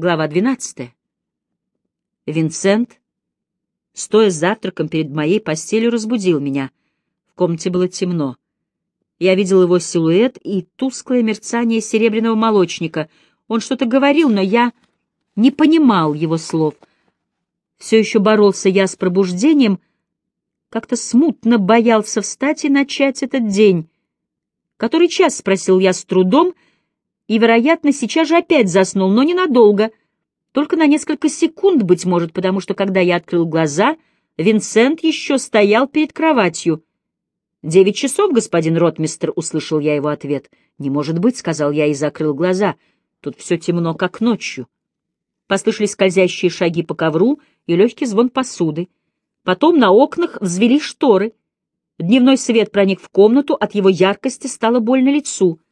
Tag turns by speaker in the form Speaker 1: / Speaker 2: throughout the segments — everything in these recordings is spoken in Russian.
Speaker 1: Глава 12. Винсент, стоя с завтраком перед моей постелью, разбудил меня. В комнате было темно. Я видел его силуэт и тусклое мерцание серебряного молочника. Он что-то говорил, но я не понимал его слов. Все еще боролся я с пробуждением, как-то смутно боялся встать и начать этот день. «Который час?» — спросил я с трудом — и, вероятно, сейчас же опять заснул, но ненадолго, только на несколько секунд, быть может, потому что, когда я открыл глаза, Винсент еще стоял перед кроватью. «Девять часов, господин ротмистер», — услышал я его ответ. «Не может быть», — сказал я и закрыл глаза. «Тут все темно, как ночью». Послышались скользящие шаги по ковру и легкий звон посуды. Потом на окнах взвели шторы. Дневной свет проник в комнату, от его яркости стало больно лицу —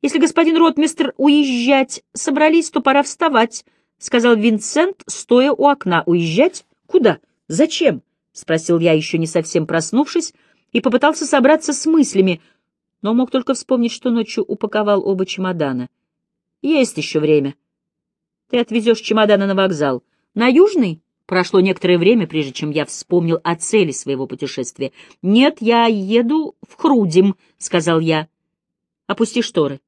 Speaker 1: если господин ротмистр уезжать собрались, то пора вставать, — сказал Винсент, стоя у окна. — Уезжать? Куда? Зачем? — спросил я, еще не совсем проснувшись, и попытался собраться с мыслями, но мог только вспомнить, что ночью упаковал оба чемодана. — Есть еще время. — Ты отвезешь чемоданы на вокзал. — На Южный? Прошло некоторое время, прежде чем я вспомнил о цели своего путешествия. — Нет, я еду в Хрудим, — сказал я. — Опусти шторы.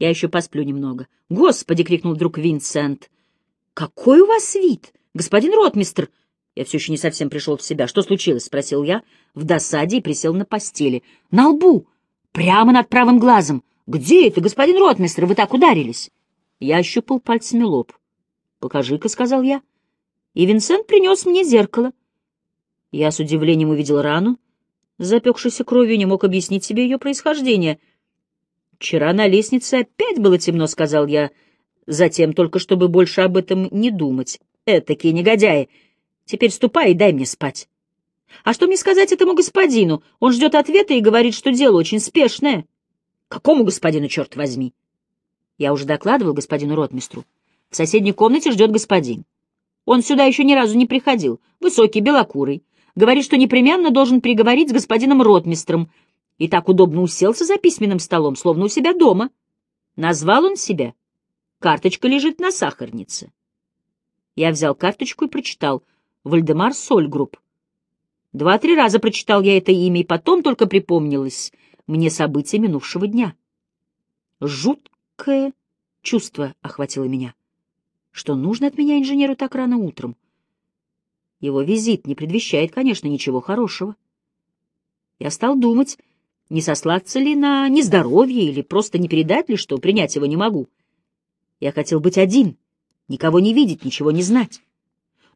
Speaker 1: Я еще посплю немного. «Господи!» — крикнул вдруг Винсент. «Какой у вас вид, господин ротмистр!» Я все еще не совсем пришел в себя. «Что случилось?» — спросил я в досаде и присел на постели. «На лбу! Прямо над правым глазом! Где это, господин ротмистр? Вы так ударились!» Я ощупал пальцами лоб. «Покажи-ка», — сказал я. И Винсент принес мне зеркало. Я с удивлением увидел рану, запекшуюся кровью, не мог объяснить себе ее происхождение — «Вчера на лестнице опять было темно», — сказал я, затем только чтобы больше об этом не думать. «Этакие негодяи! Теперь ступай и дай мне спать». «А что мне сказать этому господину? Он ждет ответа и говорит, что дело очень спешное». «Какому господину, черт возьми?» Я уже докладывал господину ротмистру. В соседней комнате ждет господин. Он сюда еще ни разу не приходил. Высокий, белокурый. Говорит, что непременно должен приговорить с господином ротмистром, и так удобно уселся за письменным столом, словно у себя дома. Назвал он себя. Карточка лежит на сахарнице. Я взял карточку и прочитал. Вальдемар Сольгрупп. Два-три раза прочитал я это имя, и потом только припомнилось мне события минувшего дня. Жуткое чувство охватило меня. Что нужно от меня инженеру так рано утром? Его визит не предвещает, конечно, ничего хорошего. Я стал думать, не сослаться ли на нездоровье или просто не передать ли, что принять его не могу? Я хотел быть один, никого не видеть, ничего не знать.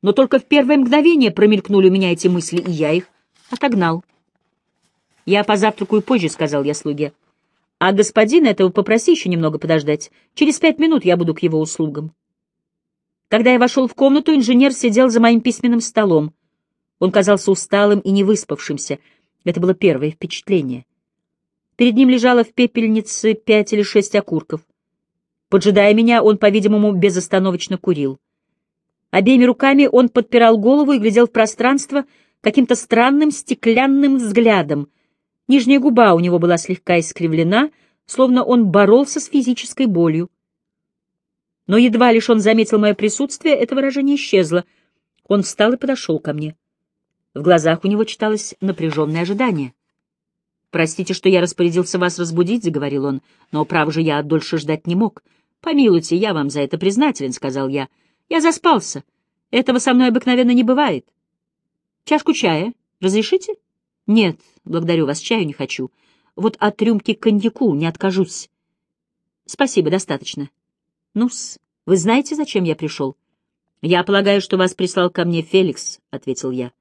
Speaker 1: Но только в первое мгновение промелькнули у меня эти мысли, и я их отогнал. «Я позавтракаю позже», — сказал я слуге. «А господина этого попроси еще немного подождать. Через пять минут я буду к его услугам». Когда я вошел в комнату, инженер сидел за моим письменным столом. Он казался усталым и невыспавшимся. Это было первое впечатление. Перед ним лежало в пепельнице пять или шесть окурков. Поджидая меня, он, по-видимому, безостановочно курил. Обеими руками он подпирал голову и глядел в пространство каким-то странным стеклянным взглядом. Нижняя губа у него была слегка искривлена, словно он боролся с физической болью. Но едва лишь он заметил мое присутствие, это выражение исчезло. Он встал и подошел ко мне. В глазах у него читалось напряженное ожидание. «Простите, что я распорядился вас разбудить», — заговорил он, — «но, право же, я дольше ждать не мог». «Помилуйте, я вам за это признателен», — сказал я. «Я заспался. Этого со мной обыкновенно не бывает». «Чашку чая? Разрешите?» «Нет, благодарю вас, чаю не хочу. Вот от рюмки коньяку не откажусь». «Спасибо, достаточно». «Ну-с, вы знаете, зачем я пришел?» «Я полагаю, что вас прислал ко мне Феликс», — ответил я.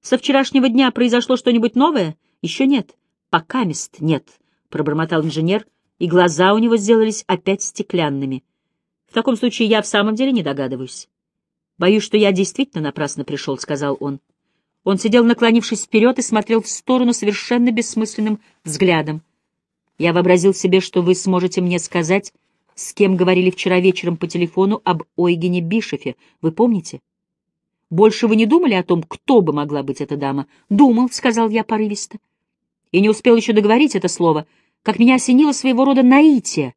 Speaker 1: «Со вчерашнего дня произошло что-нибудь новое?» «Еще нет». Пока мест нет, — пробормотал инженер, и глаза у него сделались опять стеклянными. В таком случае я в самом деле не догадываюсь. Боюсь, что я действительно напрасно пришел, — сказал он. Он сидел, наклонившись вперед, и смотрел в сторону совершенно бессмысленным взглядом. Я вообразил себе, что вы сможете мне сказать, с кем говорили вчера вечером по телефону об Ойгене Бишефе. Вы помните? Больше вы не думали о том, кто бы могла быть эта дама? Думал, — сказал я порывисто и не успел еще договорить это слово, как меня осенило своего рода наитие.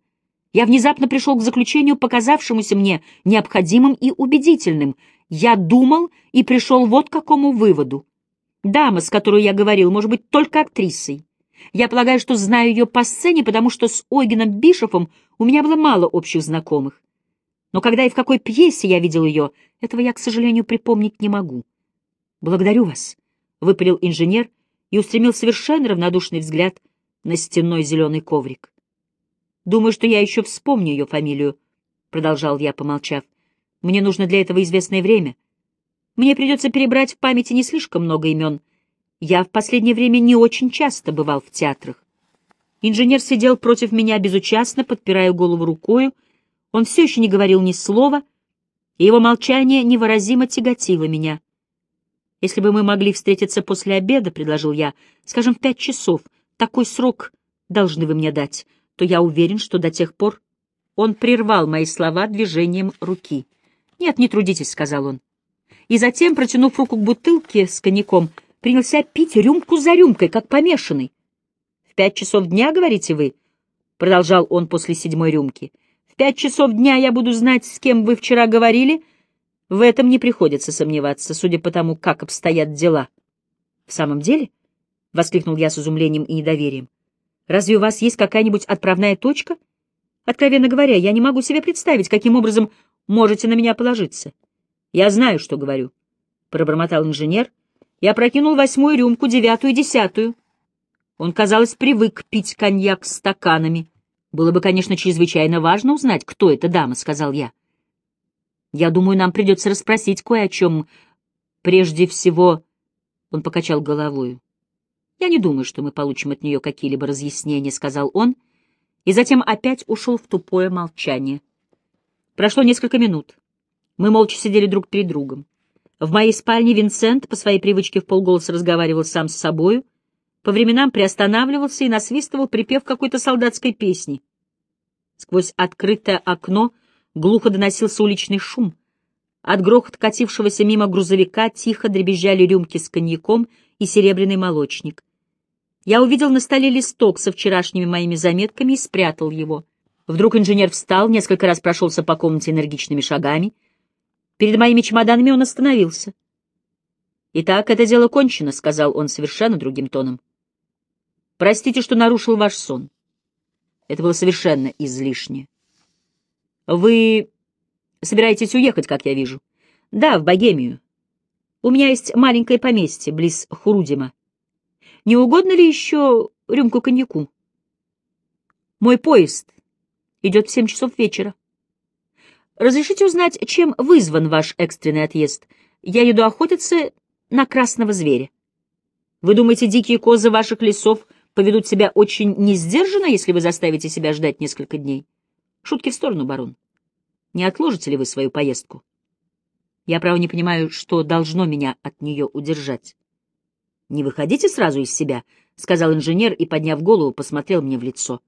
Speaker 1: Я внезапно пришел к заключению, показавшемуся мне необходимым и убедительным. Я думал и пришел вот к какому выводу. Дама, с которой я говорил, может быть только актрисой. Я полагаю, что знаю ее по сцене, потому что с Ойгеном Бишофом у меня было мало общих знакомых. Но когда и в какой пьесе я видел ее, этого я, к сожалению, припомнить не могу. «Благодарю вас», — выпалил инженер и устремил совершенно равнодушный взгляд на стенной зеленый коврик. «Думаю, что я еще вспомню ее фамилию», — продолжал я, помолчав. «Мне нужно для этого известное время. Мне придется перебрать в памяти не слишком много имен. Я в последнее время не очень часто бывал в театрах. Инженер сидел против меня безучастно, подпирая голову рукою. Он все еще не говорил ни слова, и его молчание невыразимо тяготило меня. «Если бы мы могли встретиться после обеда, — предложил я, — скажем, в пять часов, такой срок должны вы мне дать, то я уверен, что до тех пор...» Он прервал мои слова движением руки. «Нет, не трудитесь», — сказал он. И затем, протянув руку к бутылке с коньяком, принялся пить рюмку за рюмкой, как помешанный. «В пять часов дня, говорите вы?» — продолжал он после седьмой рюмки. «В пять часов дня я буду знать, с кем вы вчера говорили. В этом не приходится сомневаться, судя по тому, как обстоят дела». «В самом деле?» — воскликнул я с изумлением и недоверием. «Разве у вас есть какая-нибудь отправная точка? Откровенно говоря, я не могу себе представить, каким образом можете на меня положиться». «Я знаю, что говорю», — пробормотал инженер, я прокинул восьмую рюмку, девятую и десятую. Он, казалось, привык пить коньяк стаканами. Было бы, конечно, чрезвычайно важно узнать, кто эта дама, — сказал я. Я думаю, нам придется расспросить кое о чем. Прежде всего, он покачал головою. Я не думаю, что мы получим от нее какие-либо разъяснения, — сказал он, и затем опять ушел в тупое молчание. Прошло несколько минут. Мы молча сидели друг перед другом. В моей спальне Винсент по своей привычке в полголоса разговаривал сам с собою, по временам приостанавливался и насвистывал припев какой-то солдатской песни. Сквозь открытое окно глухо доносился уличный шум. От грохот катившегося мимо грузовика тихо дребезжали рюмки с коньяком и серебряный молочник. Я увидел на столе листок со вчерашними моими заметками и спрятал его. Вдруг инженер встал, несколько раз прошелся по комнате энергичными шагами — Перед моими чемоданами он остановился. «Итак, это дело кончено», — сказал он совершенно другим тоном. «Простите, что нарушил ваш сон. Это было совершенно излишне. Вы собираетесь уехать, как я вижу?» «Да, в Богемию. У меня есть маленькое поместье близ Хурудима. Не угодно ли еще рюмку коньяку?» «Мой поезд идет в семь часов вечера». Разрешите узнать, чем вызван ваш экстренный отъезд? Я еду охотиться на красного зверя. Вы думаете, дикие козы ваших лесов поведут себя очень несдержанно, если вы заставите себя ждать несколько дней? Шутки в сторону, барон. Не отложите ли вы свою поездку? Я, право, не понимаю, что должно меня от нее удержать. Не выходите сразу из себя, — сказал инженер и, подняв голову, посмотрел мне в лицо.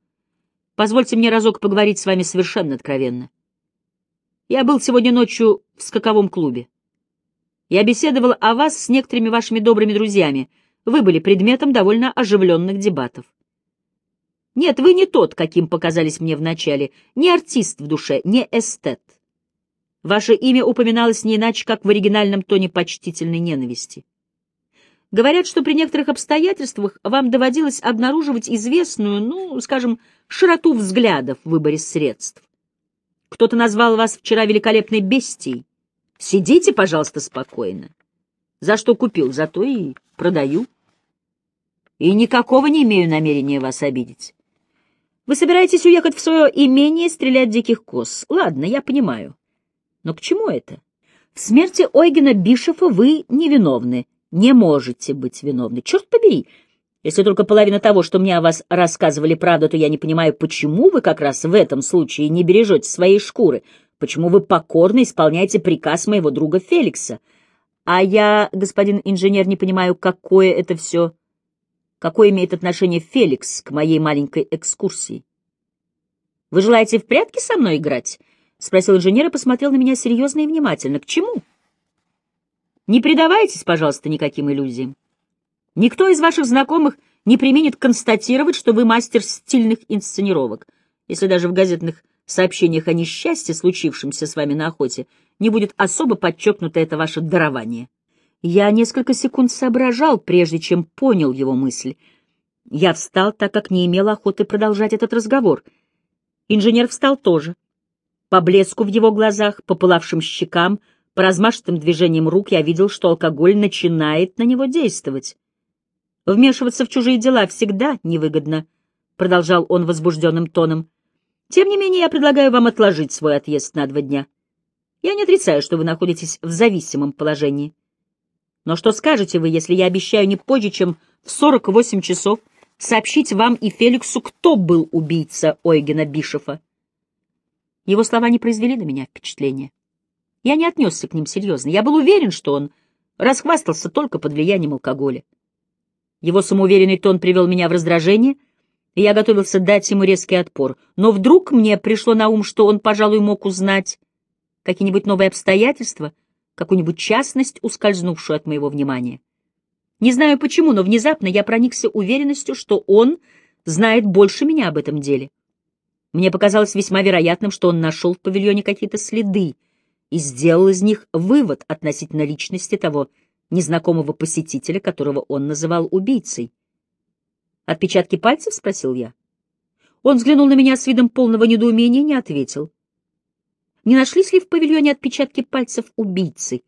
Speaker 1: Позвольте мне разок поговорить с вами совершенно откровенно. Я был сегодня ночью в скаковом клубе. Я беседовал о вас с некоторыми вашими добрыми друзьями. Вы были предметом довольно оживленных дебатов. Нет, вы не тот, каким показались мне вначале, не артист в душе, не эстет. Ваше имя упоминалось не иначе, как в оригинальном тоне почтительной ненависти. Говорят, что при некоторых обстоятельствах вам доводилось обнаруживать известную, ну, скажем, широту взглядов в выборе средств. Кто-то назвал вас вчера великолепной бестией. Сидите, пожалуйста, спокойно. За что купил, зато и продаю. И никакого не имею намерения вас обидеть. Вы собираетесь уехать в свое имение и стрелять диких коз. Ладно, я понимаю. Но к чему это? В смерти Ойгена Бишефа вы невиновны. Не можете быть виновны. Черт побери! Если только половина того, что мне о вас рассказывали, правда, то я не понимаю, почему вы как раз в этом случае не бережете своей шкуры, почему вы покорно исполняете приказ моего друга Феликса. А я, господин инженер, не понимаю, какое это все... Какое имеет отношение Феликс к моей маленькой экскурсии? Вы желаете в прятки со мной играть? — спросил инженер и посмотрел на меня серьезно и внимательно. — К чему? Не предавайтесь, пожалуйста, никаким иллюзиям. Никто из ваших знакомых не применит констатировать, что вы мастер стильных инсценировок, если даже в газетных сообщениях о несчастье, случившемся с вами на охоте, не будет особо подчеркнуто это ваше дарование. Я несколько секунд соображал, прежде чем понял его мысль. Я встал, так как не имел охоты продолжать этот разговор. Инженер встал тоже. По блеску в его глазах, по пылавшим щекам, по размашистым движениям рук я видел, что алкоголь начинает на него действовать. «Вмешиваться в чужие дела всегда невыгодно», — продолжал он возбужденным тоном. «Тем не менее, я предлагаю вам отложить свой отъезд на два дня. Я не отрицаю, что вы находитесь в зависимом положении. Но что скажете вы, если я обещаю не позже, чем в 48 часов сообщить вам и Феликсу, кто был убийца Ойгена Бишефа?» Его слова не произвели на меня впечатления. Я не отнесся к ним серьезно. Я был уверен, что он расхвастался только под влиянием алкоголя. Его самоуверенный тон привел меня в раздражение, и я готовился дать ему резкий отпор. Но вдруг мне пришло на ум, что он, пожалуй, мог узнать какие-нибудь новые обстоятельства, какую-нибудь частность, ускользнувшую от моего внимания. Не знаю почему, но внезапно я проникся уверенностью, что он знает больше меня об этом деле. Мне показалось весьма вероятным, что он нашел в павильоне какие-то следы и сделал из них вывод относительно личности того незнакомого посетителя, которого он называл убийцей. «Отпечатки пальцев?» — спросил я. Он взглянул на меня с видом полного недоумения и не ответил. «Не нашлись ли в павильоне отпечатки пальцев убийцы?»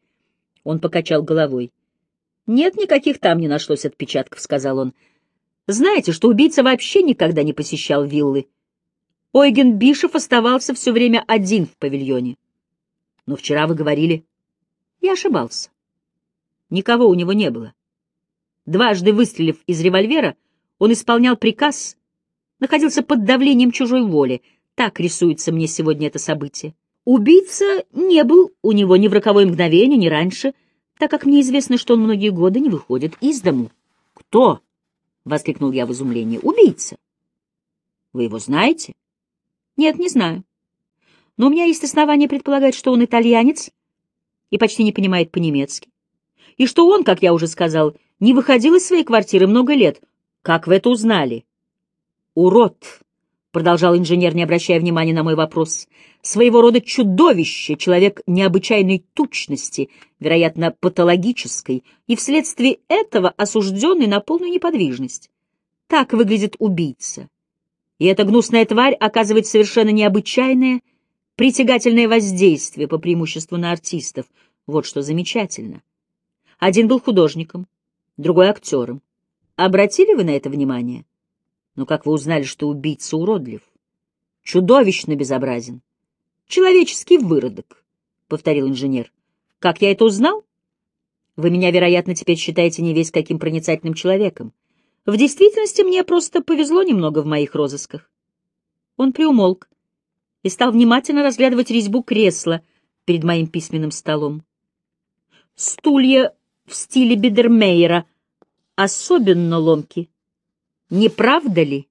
Speaker 1: Он покачал головой. «Нет, никаких там не нашлось отпечатков», — сказал он. «Знаете, что убийца вообще никогда не посещал виллы. Ойген Бишев оставался все время один в павильоне. Но вчера вы говорили...» Я ошибался. Никого у него не было. Дважды выстрелив из револьвера, он исполнял приказ, находился под давлением чужой воли. Так рисуется мне сегодня это событие. Убийца не был у него ни в роковое мгновение, ни раньше, так как мне известно, что он многие годы не выходит из дому. «Кто?» — воскликнул я в изумлении. «Убийца». «Вы его знаете?» «Нет, не знаю. Но у меня есть основания предполагать, что он итальянец и почти не понимает по-немецки и что он, как я уже сказал, не выходил из своей квартиры много лет. Как вы это узнали? Урод, продолжал инженер, не обращая внимания на мой вопрос. Своего рода чудовище, человек необычайной тучности, вероятно, патологической, и вследствие этого осужденный на полную неподвижность. Так выглядит убийца. И эта гнусная тварь оказывает совершенно необычайное, притягательное воздействие по преимуществу на артистов. Вот что замечательно. Один был художником, другой — актером. Обратили вы на это внимание? Но как вы узнали, что убийца уродлив? Чудовищно безобразен. Человеческий выродок, — повторил инженер. Как я это узнал? Вы меня, вероятно, теперь считаете не весь каким проницательным человеком. В действительности мне просто повезло немного в моих розысках. Он приумолк и стал внимательно разглядывать резьбу кресла перед моим письменным столом. Стулья в стиле Бидермейера особенно ломки. Не правда ли?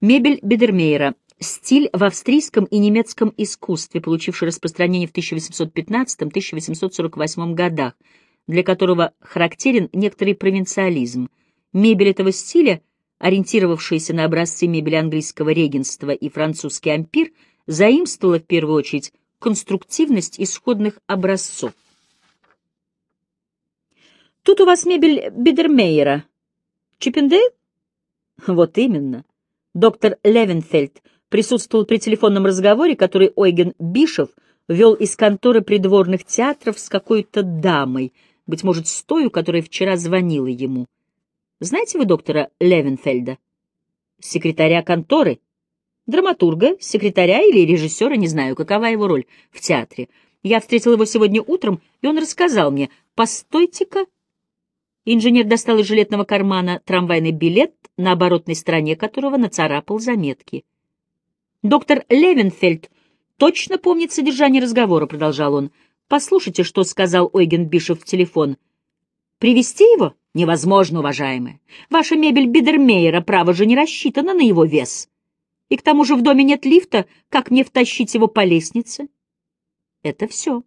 Speaker 1: Мебель Бидермейера — стиль в австрийском и немецком искусстве, получивший распространение в 1815-1848 годах, для которого характерен некоторый провинциализм. Мебель этого стиля, ориентировавшаяся на образцы мебели английского регенства и французский ампир, заимствовала в первую очередь конструктивность исходных образцов. Тут у вас мебель Бидермейера. Чиппендейл? Вот именно. Доктор Левенфельд присутствовал при телефонном разговоре, который Ойген Бишев вел из конторы придворных театров с какой-то дамой, быть может, с той, которая вчера звонила ему. Знаете вы доктора Левенфельда? Секретаря конторы? Драматурга, секретаря или режиссера, не знаю, какова его роль в театре. Я встретил его сегодня утром, и он рассказал мне, постойте-ка, Инженер достал из жилетного кармана трамвайный билет, на оборотной стороне которого нацарапал заметки. «Доктор Левенфельд точно помнит содержание разговора», — продолжал он. «Послушайте, что сказал Ойген Бишев в телефон. Привести его? Невозможно, уважаемая. Ваша мебель Бидермейера, право же, не рассчитана на его вес. И к тому же в доме нет лифта, как мне втащить его по лестнице?» Это все.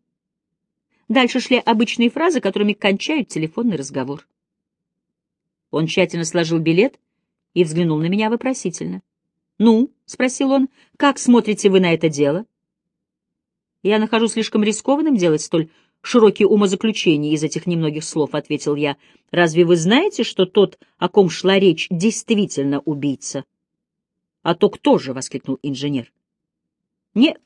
Speaker 1: Дальше шли обычные фразы, которыми кончают телефонный разговор. Он тщательно сложил билет и взглянул на меня вопросительно. «Ну?» — спросил он. «Как смотрите вы на это дело?» «Я нахожу слишком рискованным делать столь широкие умозаключения из этих немногих слов», — ответил я. «Разве вы знаете, что тот, о ком шла речь, действительно убийца?» «А то кто же?» — воскликнул инженер. «Нет,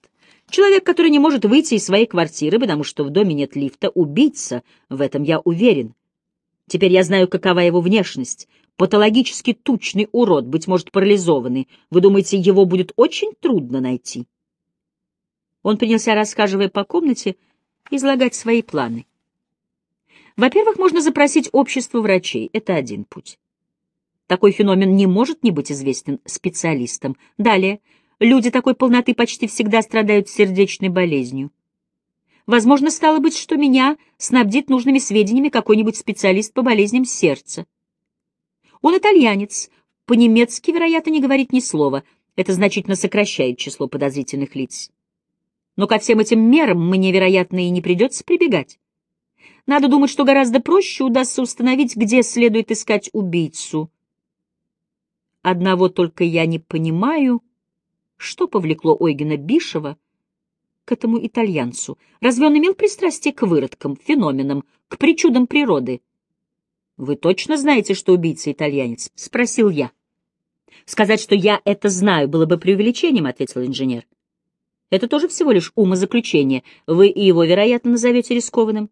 Speaker 1: человек, который не может выйти из своей квартиры, потому что в доме нет лифта, убийца, в этом я уверен. Теперь я знаю, какова его внешность. Патологически тучный урод, быть может, парализованный. Вы думаете, его будет очень трудно найти?» Он принялся, рассказывая по комнате, излагать свои планы. Во-первых, можно запросить общество врачей. Это один путь. Такой феномен не может не быть известен специалистам. Далее, люди такой полноты почти всегда страдают сердечной болезнью. Возможно, стало быть, что меня снабдит нужными сведениями какой-нибудь специалист по болезням сердца. Он итальянец, по-немецки, вероятно, не говорит ни слова. Это значительно сокращает число подозрительных лиц. Но ко всем этим мерам мне, вероятно, и не придется прибегать. Надо думать, что гораздо проще удастся установить, где следует искать убийцу. Одного только я не понимаю, что повлекло Ойгена Бишева этому итальянцу. Разве он имел пристрастие к выродкам, феноменам, к причудам природы? — Вы точно знаете, что убийца итальянец? — спросил я. — Сказать, что я это знаю, было бы преувеличением, — ответил инженер. — это тоже всего лишь умозаключение. Вы и его, вероятно, назовете рискованным.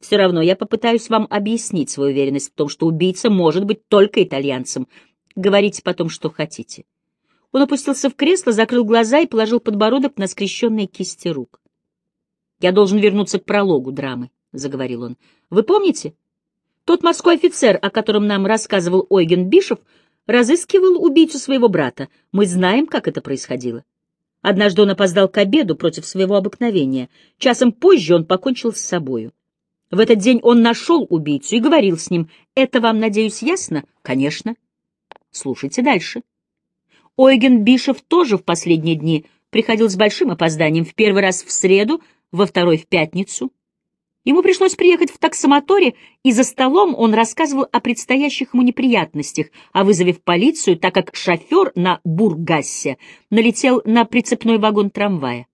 Speaker 1: Все равно я попытаюсь вам объяснить свою уверенность в том, что убийца может быть только итальянцем. Говорите потом, что хотите. Он опустился в кресло, закрыл глаза и положил подбородок на скрещенные кисти рук. «Я должен вернуться к прологу драмы», — заговорил он. «Вы помните? Тот морской офицер, о котором нам рассказывал Ойген Бишев, разыскивал убийцу своего брата. Мы знаем, как это происходило. Однажды он опоздал к обеду против своего обыкновения. Часом позже он покончил с собою. В этот день он нашел убийцу и говорил с ним. «Это вам, надеюсь, ясно?» «Конечно». Слушайте дальше. Ойген Бишев тоже в последние дни приходил с большим опозданием. В первый раз в среду, во второй — в пятницу. Ему пришлось приехать в таксомоторе, и за столом он рассказывал о предстоящих ему неприятностях, о вызове полицию, так как шофер на Бургассе налетел на прицепной вагон трамвая.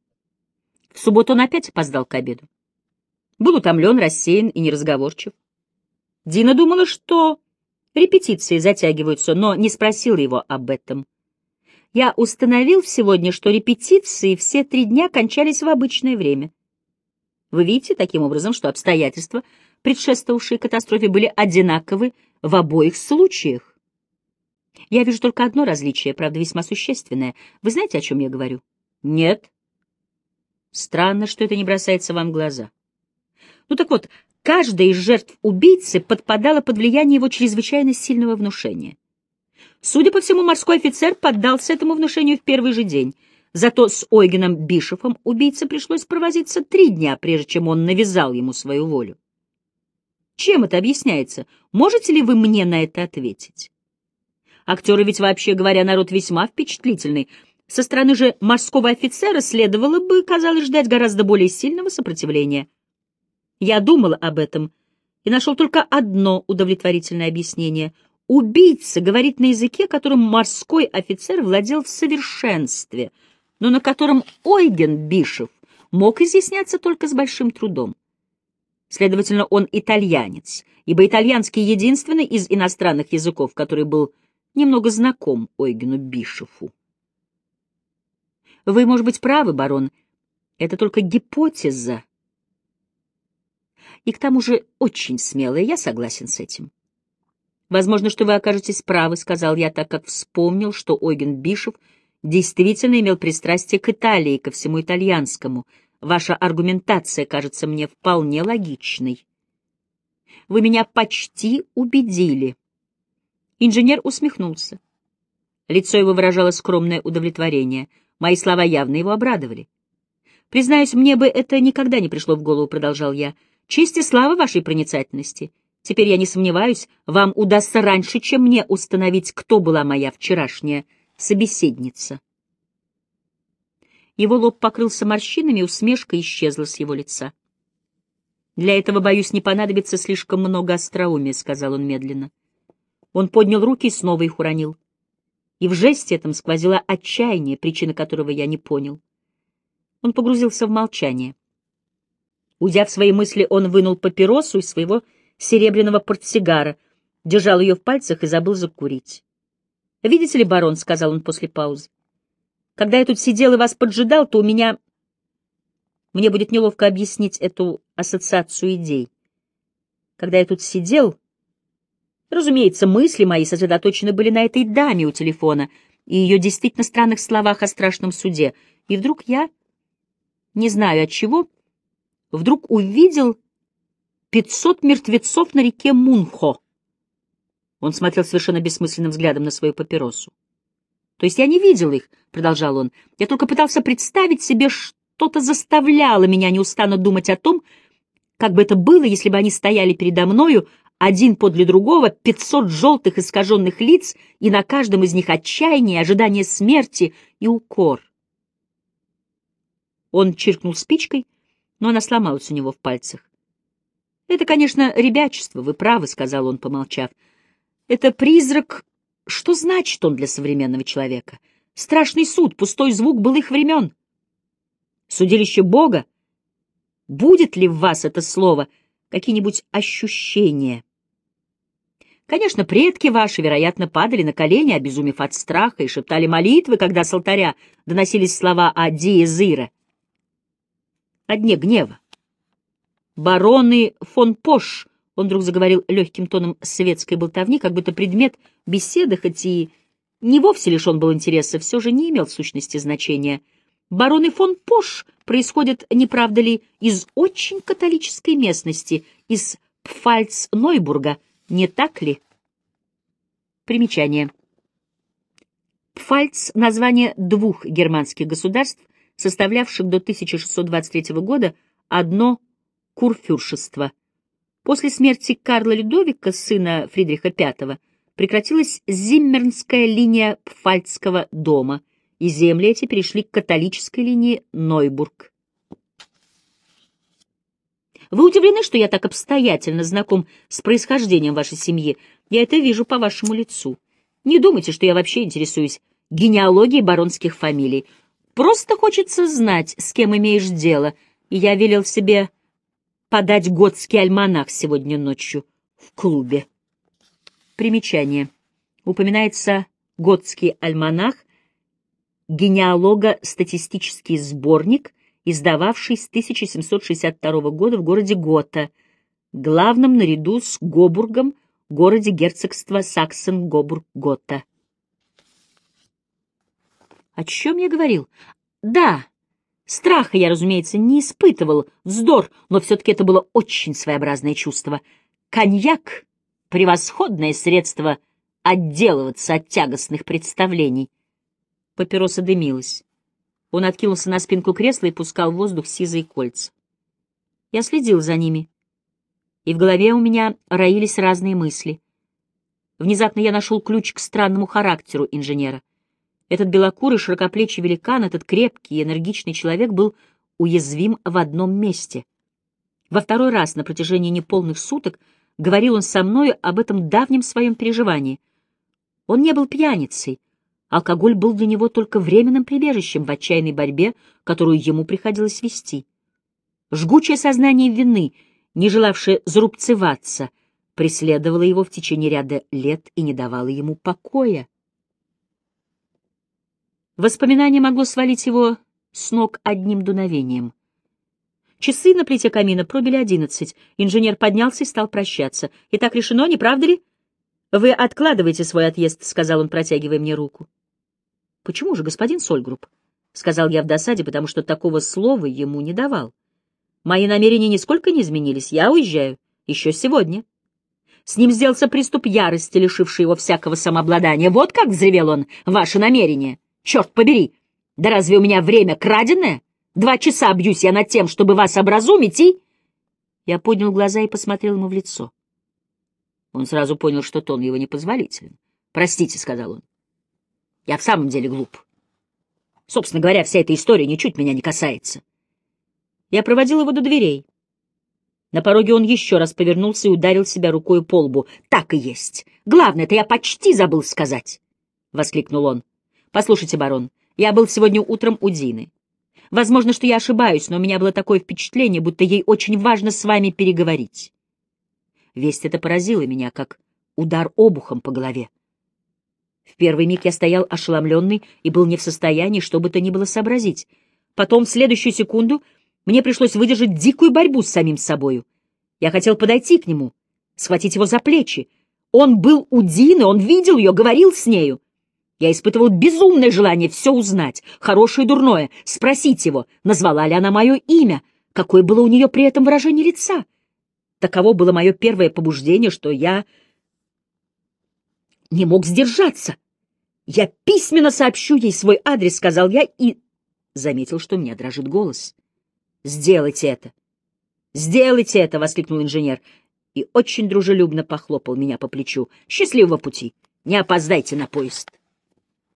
Speaker 1: В субботу он опять опоздал к обеду. Был утомлен, рассеян и неразговорчив. Дина думала, что репетиции затягиваются, но не спросила его об этом. Я установил сегодня, что репетиции все три дня кончались в обычное время — вы видите таким образом, что обстоятельства, предшествовавшие катастрофе, были одинаковы в обоих случаях. Я вижу только одно различие, правда, весьма существенное. Вы знаете, о чем я говорю? Нет. Странно, что это не бросается вам в глаза. Ну так вот, каждая из жертв убийцы подпадала под влияние его чрезвычайно сильного внушения. Судя по всему, морской офицер поддался этому внушению в первый же день — Зато с Ойгеном Бишофом убийце пришлось провозиться три дня, прежде чем он навязал ему свою волю. Чем это объясняется? Можете ли вы мне на это ответить? Актеры ведь, вообще говоря, народ весьма впечатлительный. Со стороны же морского офицера следовало бы, казалось, ждать гораздо более сильного сопротивления. Я думал об этом и нашел только одно удовлетворительное объяснение. Убийца говорит на языке, которым морской офицер владел в совершенстве — но на котором Ойген Бишев мог изъясняться только с большим трудом. Следовательно, он итальянец, ибо итальянский единственный из иностранных языков, который был немного знаком Ойгену Бишефу. Вы, может быть, правы, барон, это только гипотеза. И к тому же очень смелая, я согласен с этим. Возможно, что вы окажетесь правы, сказал я, так как вспомнил, что Ойген Бишев — действительно имел пристрастие к Италии, ко всему итальянскому. Ваша аргументация кажется мне вполне логичной. Вы меня почти убедили. Инженер усмехнулся. Лицо его выражало скромное удовлетворение. Мои слова явно его обрадовали. «Признаюсь, мне бы это никогда не пришло в голову», — продолжал я. «Честь и слава вашей проницательности. Теперь я не сомневаюсь, вам удастся раньше, чем мне установить, кто была моя вчерашняя собеседница. Его лоб покрылся морщинами, усмешка исчезла с его лица. «Для этого, боюсь, не понадобится слишком много остроумия», — сказал он медленно. Он поднял руки и снова их уронил. и в жесте этом сквозило отчаяние, причина которого я не понял. Он погрузился в молчание. Уйдя в свои мысли, он вынул папиросу из своего серебряного портсигара, держал ее в пальцах и забыл закурить. «Видите ли, барон», — сказал он после паузы, — «когда я тут сидел и вас поджидал, то у меня...» Мне будет неловко объяснить эту ассоциацию идей. Когда я тут сидел, разумеется, мысли мои сосредоточены были на этой даме у телефона и ее действительно странных словах о страшном суде, и вдруг я, не знаю от чего, вдруг увидел пятьсот мертвецов на реке Мунхо. Он смотрел совершенно бессмысленным взглядом на свою папиросу. То есть я не видел их, — продолжал он, — я только пытался представить себе, что-то заставляло меня неустанно думать о том, как бы это было, если бы они стояли передо мною, один подле другого, пятьсот желтых искаженных лиц, и на каждом из них отчаяние, ожидание смерти и укор. Он чиркнул спичкой, но она сломалась у него в пальцах. «Это, конечно, ребячество, вы правы», — сказал он, помолчав. «Это призрак... Что значит он для современного человека? Страшный суд, пустой звук былых времен. Судилище Бога? Будет ли в вас это слово какие-нибудь ощущения? Конечно, предки ваши, вероятно, падали на колени, обезумев от страха, и шептали молитвы, когда с алтаря доносились слова о Диезира, о дне гнева. Бароны фон Пош, он вдруг заговорил легким тоном светской болтовни, как будто предмет беседы, хоть и не вовсе лишен был интереса, все же не имел в сущности значения — Бароны фон Пош происходят, не правда ли, из очень католической местности, из Пфальц-Нойбурга, не так ли? Примечание. Пфальц — название двух германских государств, составлявших до 1623 года одно курфюршество. После смерти Карла Людовика, сына Фридриха V, прекратилась Зиммернская линия Пфальцского дома — и земли эти перешли к католической линии Нойбург. Вы удивлены, что я так обстоятельно знаком с происхождением вашей семьи? Я это вижу по вашему лицу. Не думайте, что я вообще интересуюсь генеалогией баронских фамилий. Просто хочется знать, с кем имеешь дело, и я велел себе подать готский альманах сегодня ночью в клубе. Примечание. Упоминается готский альманах генеалого-статистический сборник, издававший с 1762 года в городе Гота, главном наряду с Гобургом, городе герцогства Саксен-Гобург-Гота. О чем я говорил? Да, страха я, разумеется, не испытывал, вздор, но все-таки это было очень своеобразное чувство. Коньяк — превосходное средство отделываться от тягостных представлений. Папироса дымилась. Он откинулся на спинку кресла и пускал в воздух сизые кольца. Я следил за ними, и в голове у меня роились разные мысли. Внезапно я нашел ключ к странному характеру инженера. Этот белокурый, широкоплечий великан, этот крепкий и энергичный человек был уязвим в одном месте. Во второй раз на протяжении неполных суток говорил он со мною об этом давнем своем переживании. Он не был пьяницей, Алкоголь был для него только временным прибежищем в отчаянной борьбе, которую ему приходилось вести. Жгучее сознание вины, не желавшее зарубцеваться, преследовало его в течение ряда лет и не давало ему покоя. Воспоминание могло свалить его с ног одним дуновением. Часы на плите камина пробили одиннадцать. Инженер поднялся и стал прощаться. «И так решено, не правда ли?» «Вы откладываете свой отъезд», — сказал он, протягивая мне руку. «Почему же, господин Сольгрупп?» — сказал я в досаде, потому что такого слова ему не давал. «Мои намерения нисколько не изменились. Я уезжаю. Еще сегодня». С ним сделался приступ ярости, лишивший его всякого самообладания. «Вот как!» — взревел он. «Ваше намерение! Черт побери! Да разве у меня время краденое? Два часа бьюсь я над тем, чтобы вас образумить и...» Я поднял глаза и посмотрел ему в лицо. Он сразу понял, что тон его непозволителен. «Простите», — сказал он. Я в самом деле глуп. Собственно говоря, вся эта история ничуть меня не касается. Я проводил его до дверей. На пороге он еще раз повернулся и ударил себя рукой по лбу. Так и есть. Главное, это я почти забыл сказать. воскликнул он. «Послушайте, барон, я был сегодня утром у Дины. Возможно, что я ошибаюсь, но у меня было такое впечатление, будто ей очень важно с вами переговорить. Весть эта поразила меня, как удар обухом по голове. В первый миг я стоял ошеломленный и был не в состоянии что бы то ни было сообразить. Потом, в следующую секунду, мне пришлось выдержать дикую борьбу с самим собою. Я хотел подойти к нему, схватить его за плечи. Он был у Дины, он видел ее, говорил с нею. Я испытывал безумное желание все узнать, хорошее и дурное, спросить его, назвала ли она мое имя, какое было у нее при этом выражение лица. Таково было мое первое побуждение, что я не мог сдержаться. «Я письменно сообщу ей свой адрес», — сказал я, и заметил, что у меня дрожит голос. «Сделайте это! Сделайте это!» — воскликнул инженер и очень дружелюбно похлопал меня по плечу. «Счастливого пути! Не опоздайте на поезд!»